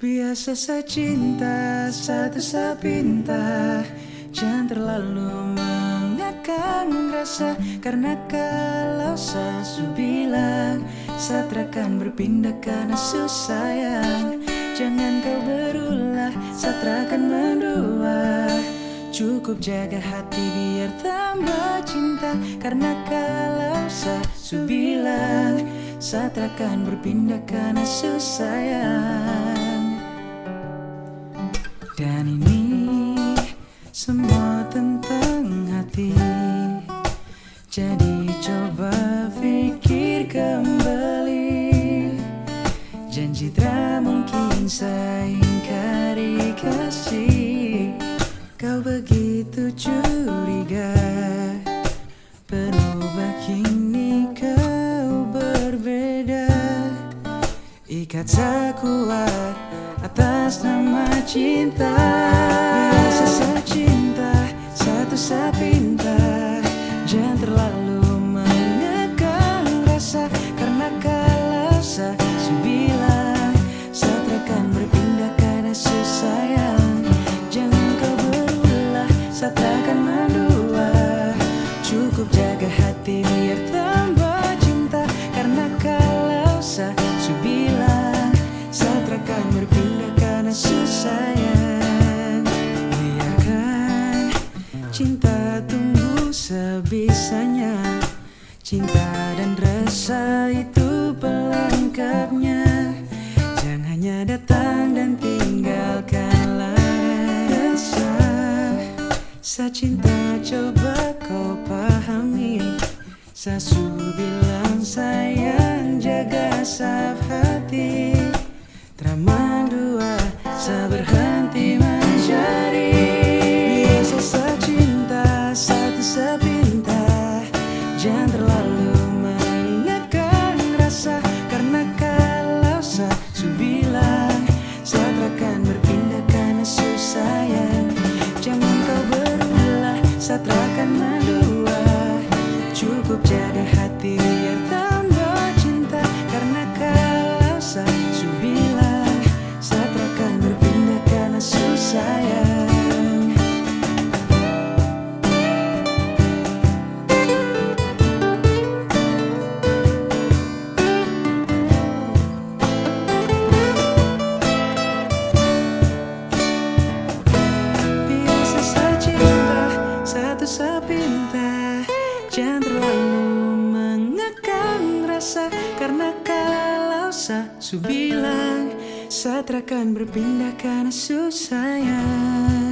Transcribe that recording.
Biasa saya cinta, satu saya pinta Jangan terlalu mengekang rasa Karena kalau saya bilang Saya berpindah karena susah sayang. Jangan kau berulah, saya mendua. Cukup jaga hati biar tambah cinta Karena kalau saya bilang Saya berpindah karena susah sayang semua tentang hati. Jadi coba pikir kembali. Janji tak mungkin saya ingkari kasih. Kau begitu curiga. Berubah kini kau berbeda. Ikat tak kuat atas nama cinta sebisanya Cinta dan rasa itu pelengkapnya. Jangan hanya datang dan tinggalkanlah rasa. Saya cinta coba kau pahami. Saya bilang sayang jaga saf hati. Teramang dua saya berhenti Jangan Jangan terlalu mengekang rasa Karena kalau saya bilang Saya akan berpindah karena susah sayang